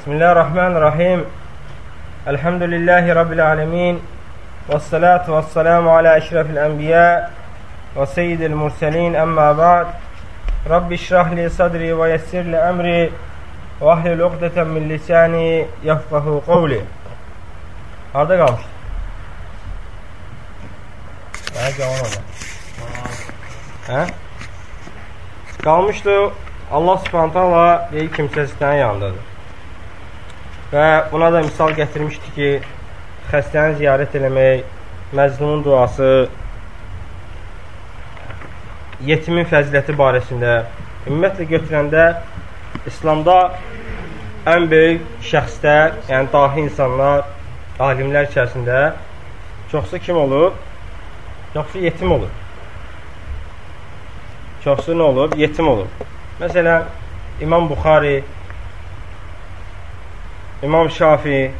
Bismillahirrahmanirrahim. Elhamdülillahi Rabbil alemin. Vessalatu vesselamu ala eşrefil enbiya ve seyyidil murselin emma ba'd. Rabbi şrahli sadri ve yessirli emri ve ahlil uqdeten min lisani yafkahu qavli. Harada kalmış? Ben cavan olma. Hə? Qalmışdı Allah subhanətə Allah deyil kimsəsindən yandadır. Və buna da misal gətirmişdi ki, xəstəni ziyarət eləmək, məzlumun duası, yetimin fəziləti barəsində, ümumiyyətlə götürəndə İslamda ən böyük şəxslər, yəni dahi insanlar, alimlər içərisində çoxsu kim olur? Çoxsu yetim olur. Çoxsu nə olur? Yetim olur. Məsələn, İmam Buxari, İmam Şafi,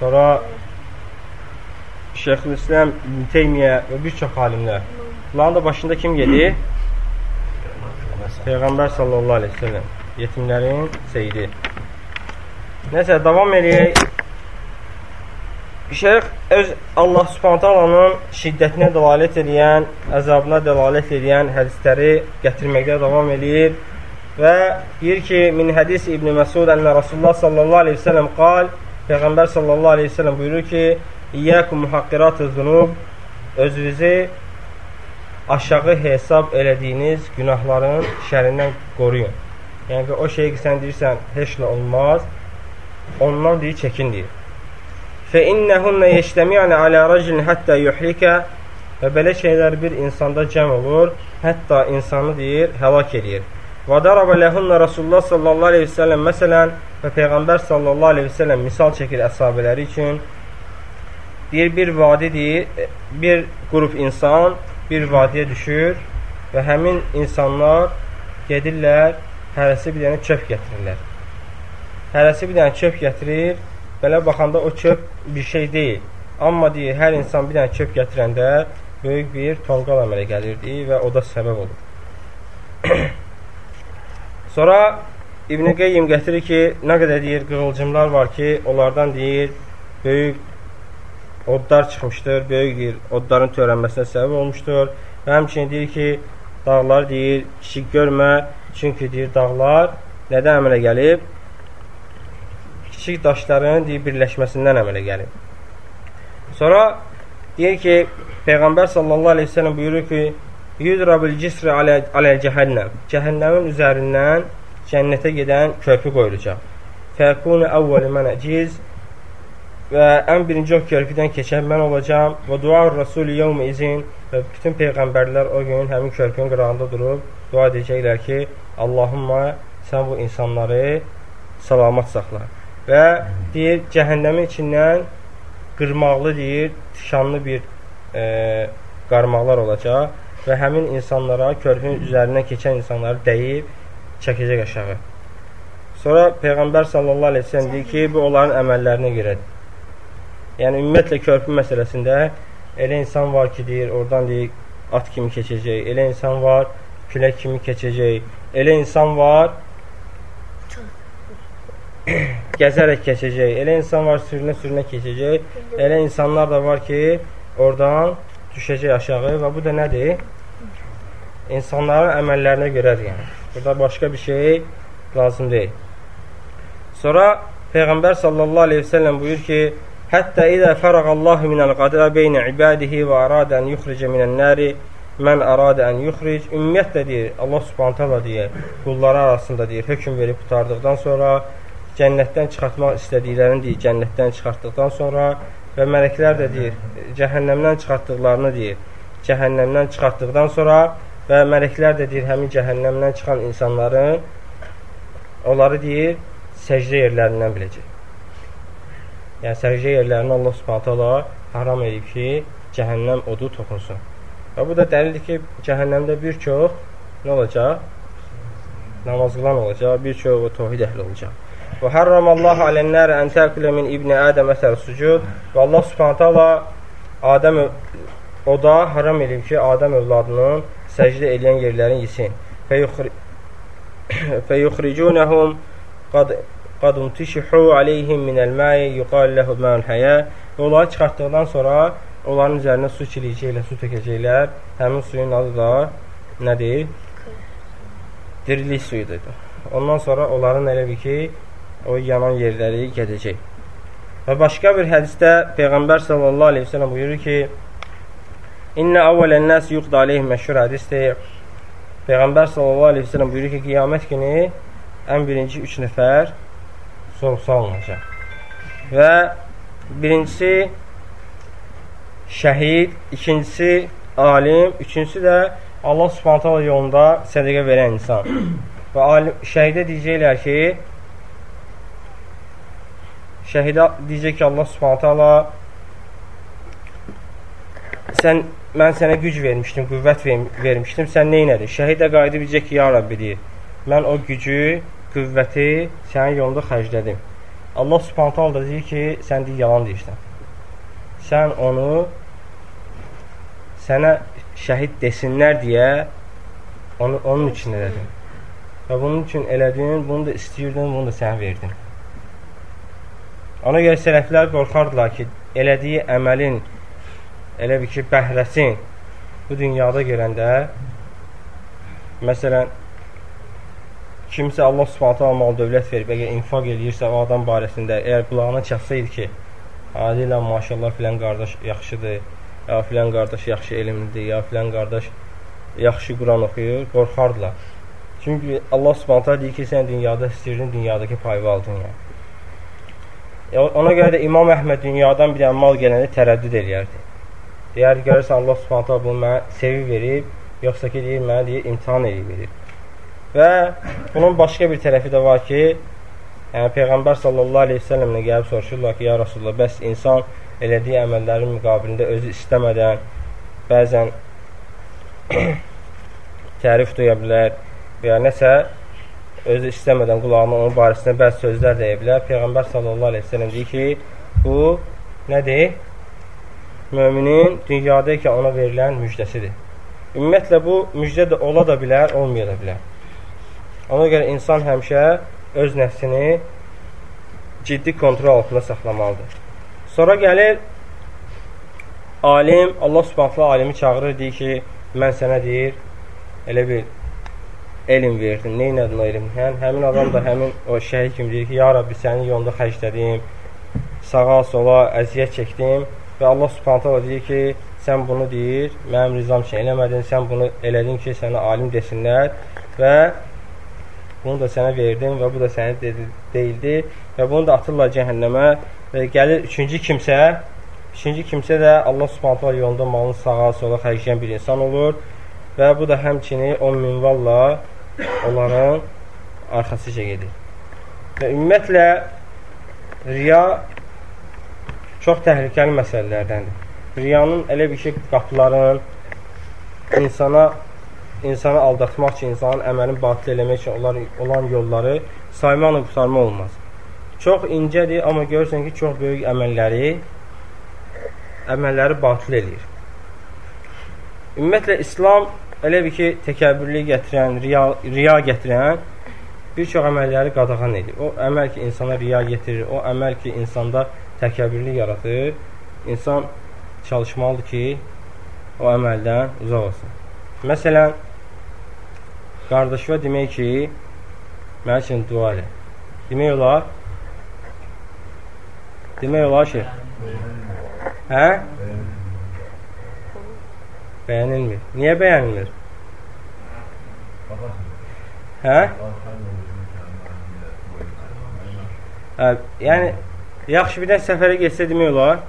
sonra Şeyxülislam İbn Teymiyyə və bir çox alimlər. Bunların da başında kim gedir? Peyğəmbər sallallahu aleyhi ve sellem yetimlərin seyidi. Nəsə, davam edək. Şeyx öz Allah subhantalanın şiddətinə dəlalət edən, əzabına dəlalət edən hədisləri gətirməkdə davam edir və deyir ki, min hədis İbn Məsud ənə Rasulullah sallallahu aleyhi ve sellem qal, Peyğəmbər sallallahu aleyhi ve sellem buyurur ki, İyyəkum muhaqqiratı zunub, özünüzü aşağı hesab elədiyiniz günahların şərindən qoruyun. Yəni ki, o şeyi ki, sən deyirsən, heç nə olmaz, ondan deyir, çəkin deyir. Fə innəhunnə yeşləmiyənə alə rəcilin həttə yuhlikə və belə şeylər bir insanda cəm olur, hətta insanı deyir, həlak edir. Və darabə ləhunna Rasulullah sallallahu aleyhi ve sellem məsələn və Peyğəmbər sallallahu aleyhi ve sellem misal çəkir əsabələri üçün deyir, bir vadi deyir, bir qrup insan bir vadiyə düşür və həmin insanlar gedirlər, hərəsi bir dənə çöp gətirirlər. Hərəsi bir dənə çöp gətirir, belə baxanda o çöp bir şey deyil. Amma deyir, hər insan bir dənə çöp gətirəndə böyük bir tonqal əmələ gəlirdi və o da səbəb olur. Sonra İbn-i Qeyyim gətirir ki, nə qədər deyir, qığılcımlar var ki, onlardan deyir, böyük odlar çıxmışdır, böyük deyir, odların törənməsinə səbəb olmuşdur. Və həmçinin deyir ki, dağlar deyir, kiçik görmə, çünki deyir, dağlar nədən əmələ gəlib? Kiçik daşların deyir, birləşməsindən əmələ gəlib. Sonra deyir ki, Peyğəmbər sallallahu aleyhi ve sellem buyurur ki, Yudrabil cisri alə, alə cəhənnəm. Cəhənnəmin üzərindən cənnətə gedən körpü qoyulacaq. Fəkunu əvvəli mənə ciz və ən birinci o körpüdən keçən mən olacağam və dua Rasul yevm izin və bütün peyğəmbərlər o gün həmin körpünün qırağında durub dua edəcəklər ki, Allahumma sən bu insanları salamat saxla. Və deyir, cəhənnəmin içindən qırmaqlı deyir, tişanlı bir e, qarmaqlar olacaq və həmin insanlara, körpünün üzərindən keçən insanları dəyib çəkəcək aşağı. Sonra Peyğəmbər sallallahu aleyhi ve sellem deyir ki, bu onların əməllərinə görədir. Yəni ümumiyyətlə körpü məsələsində elə insan var ki, deyir, oradan deyir, at kimi keçəcək. Elə insan var, külək kimi keçəcək. Elə insan var, gəzərək keçəcək. Elə insan var, sürünə-sürünə keçəcək. Elə insanlar da var ki, oradan düşəcək aşağı və bu da nədir? İnsanların əməllərinə görədir, yəni. Burada başqa bir şey lazım deyil. Sonra Peyğəmbər sallallahu aleyhi ve sellem buyur ki, Hətta idə fərəqallahu minəl qada beynə ibadihi və aradə ən yuxricə minən nəri mən aradə ən yuxric. Ümumiyyətlə deyir, Allah subhantala deyir, qulları arasında deyir, hökum verib qutardıqdan sonra cənnətdən çıxartmaq istədiklərini deyir, cənnətdən çıxartdıqdan sonra və mələklər də deyir, cəhənnəmdən çıxartdıqlarını deyir, cəhənnəmdən çıxartdıqdan sonra və mələklər də deyir, həmin cəhənnəmdən çıxan insanların onları deyir, səcdə yerlərindən biləcək. Yəni sərgə yerlərini Allah Subhanahu taala haram edib ki, cəhənnəm odu toxunsun. Və bu da dəlildir ki, cəhənnəmdə bir çox nə olacaq? Namaz qılan olacaq, bir çox təvhid əhli olacaq. Və harramallahu alən-nar an ta'kula min ibn Adəm əsər sucud. Və Allah Subhanahu taala Adəm oda haram edib ki, Adəm övladının səcdə edən yerlərini yesin. Fəyuxricunəhum qad qad untişihu alayhim minəl ma'i yuqal lahu ma'ul haya. Onları çıxartdıqdan sonra onların üzərinə su çiliyəcəklər, su tökəcəklər. Həmin suyun adı da nədir? Dirilik suyudur. Ondan sonra onların elə bir ki, o yanan yerləri gedəcək. Və başqa bir hədisdə Peyğəmbər sallallahu əleyhi və səlləm buyurur ki: "İnne awwalen nas yuqda alayhim" məşhur hədisdir. Peyğəmbər sallallahu əleyhi və səlləm buyurur ki, qiyamət günü ən birinci 3 nəfər sorğu alınacaq. Və birincisi şəhid, ikincisi alim, üçüncüsü də Allah Subhanahu taala yolunda sədaqə verən insan. Və alim şəhidə deyəcəklər ki, şəhidə deyəcək ki, Allah Subhanahu taala sən mən sənə güc vermişdim, qüvvət vermişdim, sən nə etdin? Şəhidə qayıdıb deyəcək ki, ya Rəbbi deyir, mən o gücü, qüvvəti sənin yolunda xərclədim. Allah Subhanahu taala da deyir ki, sən deyir yalan deyirsən. Sən onu sənə şəhid desinlər deyə onu onun üçün elədin. Və bunun üçün elədin, bunu da istəyirdin, bunu da sənə verdim. Ona görə sələflər qorxardılar ki, elədiyi əməlin elə bir ki, bəhrəsin bu dünyada görəndə məsələn kimsə Allah subhanətə mal dövlət verib, əgər infaq eləyirsə o adam barəsində, əgər qulağına çatsaydı ki, adi ilə maşallah filan qardaş yaxşıdır, ya filan qardaş yaxşı elmlidir, ya filan qardaş yaxşı Quran oxuyur, qorxardılar. Çünki Allah subhanətə deyir ki, sən dünyada istəyirdin, dünyadakı payı aldın. E, ona görə də İmam Əhməd dünyadan bir əmmal gələndə tərəddüd eləyərdi. Deyər, görürsən Allah subhanətə bunu mənə sevi verib, yoxsa ki, deyir, mənə deyir, imtihan edib verir. Və bunun başqa bir tərəfi də var ki, yəni Peyğəmbər sallallahu aleyhi ve səlləmlə gəlib soruşurlar ki, ya Rasulullah, bəs insan elədiyi əməllərin müqabilində özü istəmədən bəzən tərif duya bilər və ya nəsə özü istəmədən qulağına onun barəsində bəzi sözlər deyə bilər. Peyğəmbər sallallahu aleyhi ve səlləm deyir ki, bu nədir? Möminin dünyadaykən ona verilən müjdəsidir. Ümumiyyətlə, bu müjdə də ola da bilər, olmaya da bilər. Ona görə insan həmişə öz nəfsini ciddi kontrol altında saxlamalıdır. Sonra gəlir alim, Allah subhanətlə alimi çağırır, deyir ki, mən sənə deyir, elə bir elm verdim, nə inədin o elmdən? Həmin adam da həmin o şəhid kimi deyir ki, ya Rabbi, sənin yolunda xərclədim, sağa, sola əziyyət çəkdim Və Allah subhanətə deyir ki, sən bunu deyir, mənim rizam üçün eləmədin, sən bunu elədin ki, sənə alim desinlər və bunu da sənə verdim və bu da sənə de deyildi və bunu da atırlar cəhənnəmə və gəlir üçüncü kimsə, üçüncü kimsə də Allah subhanətə yolunda malını sağa, sola xərcləyən bir insan olur və bu da həmçini 10 minvalla onların arxasıca gedir. Və ümumiyyətlə, riya çox təhlükəli məsələlərdəndir. Riyanın elə bir şey qapılarının insana insanı aldatmaq üçün, insanın əməlini batil eləmək üçün onlar, olan yolları saymanla qutarma olmaz. Çox incədir, amma görürsən ki, çox böyük əməlləri əməlləri batil eləyir. Ümumiyyətlə, İslam elə bir ki, təkəbbürlük gətirən, riya, riya gətirən bir çox əməlləri qadağan edir. O əməl ki, insana riya getirir, o əməl ki, insanda təkəbbürlük yaratır. İnsan çalışmalıdır ki, o əməldən uzaq olsun. Məsələn, qardaşıva demək ki, mənim üçün dua elə. Demək olar, demək olar ki, hə? Bəyənilmir. Niyə bəyənilmir? Hə? Hə, yəni Yaxşı, bir də səfərə getsə demək olar.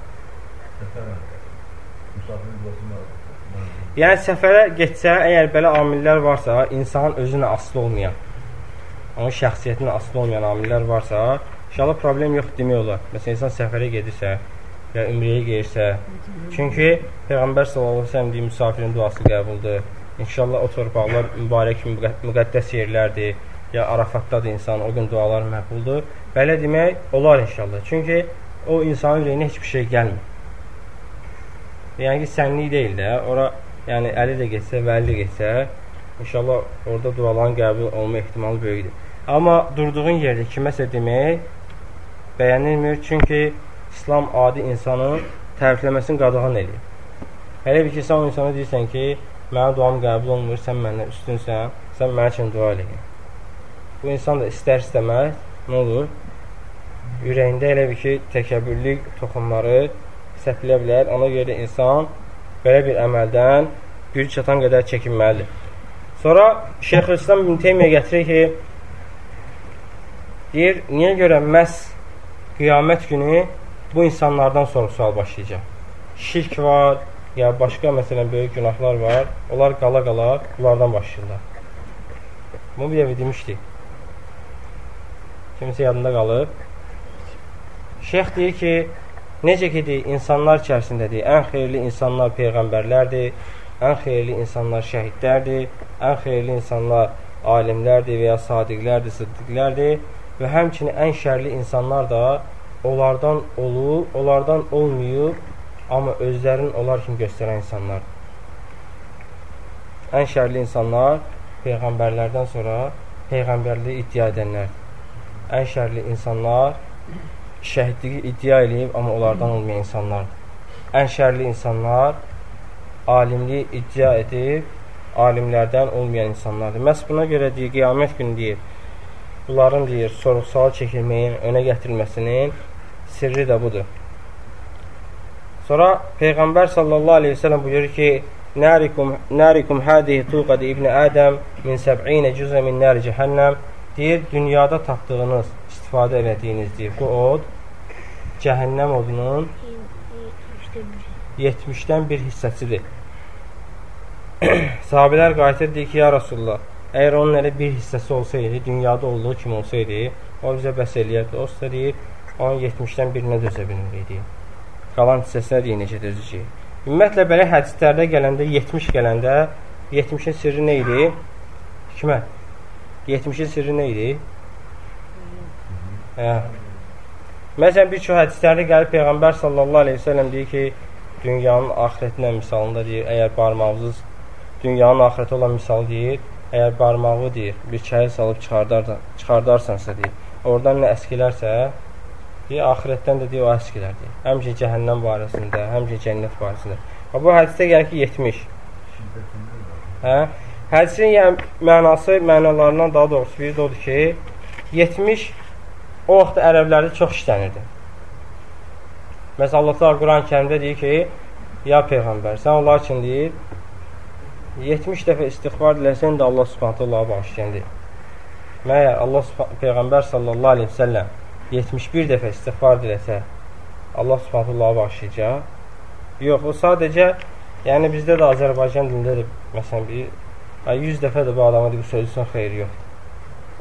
Yəni, səfərə getsə, əgər belə amillər varsa, insanın özünə asılı olmayan, onun şəxsiyyətinə asılı olmayan amillər varsa, inşallah problem yox demək olar. Məsələn, insan səfərə gedirsə, ya ümriyə gelirsə, çünki Peyğəmbər s.ə.v deyir, misafirin duası qəbuldur. İnşallah o torpaqlar mübarək müqəddəs yerlərdir ya Arafatdadır insan, o gün dualar məqbuldur. Belə demək olar inşallah. Çünki o insanın ürəyinə heç bir şey gəlmir. Yəni ki, sənlik deyil də. Ora, yəni əli də getsə, vəli də getsə, inşallah orada duaların qəbul olma ehtimalı böyükdür. Amma durduğun yerdə kiməsə demək bəyənilmir. Çünki İslam adi insanın tərifləməsini qadağan edir. Elə bir ki, sən o insana deyirsən ki, mənim duam qəbul olmur, sən məndən üstünsən, sən mənim üçün dua eləyin. Bu insan da istər-istəməz nə olur? Ürəyində elə bir ki, təkəbbürlük toxumları səpilə bilər. Ona görə insan belə bir əməldən güc çatan qədər çəkinməlidir. Sonra Şeyxülislam İbn Teymiyyə gətirir ki, deyir, niyə görə məhz qiyamət günü bu insanlardan soru-sual başlayacaq? Şirk var, ya başqa məsələn böyük günahlar var. Onlar qala-qala bunlardan başlayırlar. Bunu bir dəfə demişdik. Kimsə yadında qalıb. Şeyx deyir ki, necə ki, deyir, insanlar içərisindədir, ən xeyirli insanlar peyğəmbərlərdir, ən xeyirli insanlar şəhidlərdir, ən xeyirli insanlar alimlərdir və ya sadiqlərdir, sıddiqlərdir və həmçinin ən şərli insanlar da onlardan olub, onlardan olmayıb, amma özlərini onlar kimi göstərən insanlardır. Ən şərli insanlar peyğəmbərlərdən sonra peyğəmbərliyi iddia edənlərdir. Ən şərli insanlar şəhidliyi iddia edib, amma onlardan olmayan insanlardır. Ən şərli insanlar alimliyi iddia edib, alimlərdən olmayan insanlardır. Məhz buna görə deyir, qiyamət günü deyir, bunların deyir, soruq-sual çəkilməyin önə gətirilməsinin sirri də budur. Sonra Peyğəmbər sallallahu aleyhi ve sellem buyurur ki, Nərikum, nərikum hədihi tuqadı İbn Ədəm min səb'inə cüzə min nəri cəhənnəm deyir, dünyada tapdığınız, istifadə elədiyiniz deyir, bu od cəhənnəm odunun 70-dən bir hissəsidir. Sahabilər qayıtır, deyir ki, ya Rasulullah, əgər onun elə bir hissəsi olsaydı, dünyada olduğu kimi olsaydı, o bizə bəs eləyərdi. O sizə deyir, onun 70-dən birinə dözə bilmirdi. Qalan hissəsinə deyir, necə dözəcək. Ümumiyyətlə, belə hədislərdə gələndə, 70 gələndə, 70-in sirri nə idi? Kimə? 70-in sirri nə idi? Hə. Məsələn, bir çox hədislərdə gəlib Peyğəmbər sallallahu aleyhi ve sellem deyir ki, dünyanın axirətinə misalında deyir, əgər barmağınız dünyanın axirəti olan misal deyir, əgər barmağı deyir, bir çayı salıb çıxardar, çıxardarsansa deyir, oradan nə əskilərsə, deyir, axirətdən də deyir, o əskilər deyir. Həmçə cəhənnəm barəsində, həmçə cənnət barəsində. Və bu hədisdə gəlir ki, 70. Hə? Hədisin yəni, mənası, mənalarından daha doğrusu biri də odur ki, 70 o vaxt ərəblərdə çox işlənirdi. Məsələn, Allah Quran-ı kərimdə deyir ki, ya Peyğəmbər, sən onlar üçün deyir, 70 dəfə istighfar diləsən də Allah subhanətə Allah'a bağışlayandır. Məyər Allah Peyğəmbər sallallahu aleyhi ve səlləm 71 dəfə istighfar diləsə, Allah subhanətə Allah'a bağışlayacaq. Yox, o sadəcə, yəni bizdə də Azərbaycan dilində də, məsələn, bir, 100 dəfə də bu adama deyib, sözüsün xeyri yoxdur.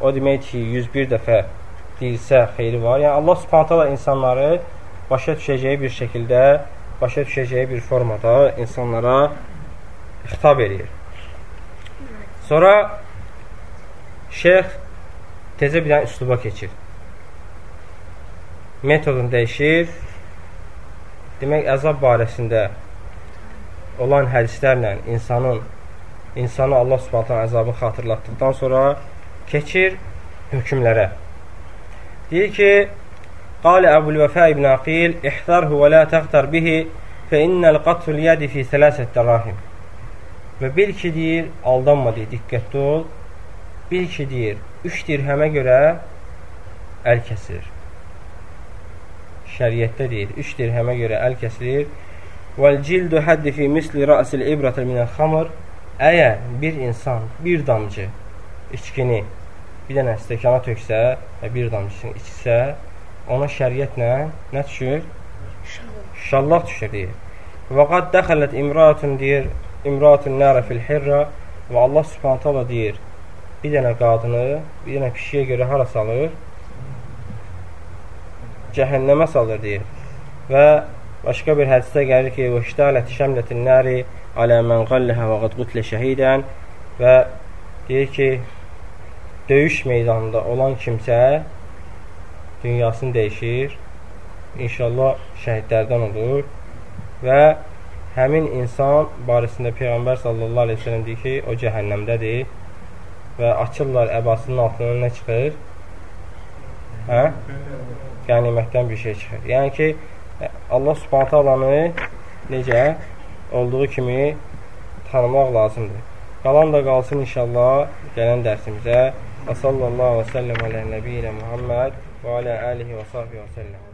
O demək ki, 101 dəfə deyilsə xeyri var. Yəni Allah subhanətə Allah insanları başa düşəcəyi bir şəkildə, başa düşəcəyi bir formada insanlara xitab edir. Sonra şeyx tezə bir dənə üsluba keçir. Metodun dəyişir. Demək, əzab barəsində olan hədislərlə insanın insanı Allah subhanətən əzabını xatırlatdıqdan sonra keçir hökmlərə. Deyir ki, Qalə Əbul-Vəfə ibn Aqil, İhtarhu və la təxtar bihi, fə innəl qatul yədi fi sələsət dərahim. Və bil ki, deyir, aldanma deyir, diqqətli ol, bil ki, deyir, üç dirhəmə görə əl kəsir. Şəriyyətdə deyir, üç dirhəmə görə əl kəsilir. Vəl cildu həddi fi misli rəsil ibrətəl minəl xamır. Əgər bir insan bir damcı içkini bir dənə stəkana töksə və bir damcısını içsə, ona şəriətlə nə düşür? Şallaq düşür deyir. Və qad dəxələt imratun deyir, imratun nərə fil hirra və Allah subhanət hala deyir, bir dənə qadını, bir dənə pişiyə görə hara salır? Cəhənnəmə salır deyir. Və başqa bir hədisdə gəlir ki, və iştələt şəmlətin nəri alə mən qalləhə və qad qutlə şəhidən və deyir ki, döyüş meydanında olan kimsə dünyasını dəyişir. İnşallah şəhidlərdən olur və həmin insan barəsində Peyğəmbər sallallahu əleyhi və səlləm deyir ki, o cəhənnəmdədir. və açırlar əbasının altından nə çıxır? Hə? Qənimətdən bir şey çıxır. Yəni ki, Allah subhanət alanı necə olduğu kimi tanımaq lazımdır. Qalan da qalsın inşallah gələn dərsimizə. Və sallallahu və səlləm alə nəbiyyinə Muhammed və alə alihi və sahbihi və səlləm.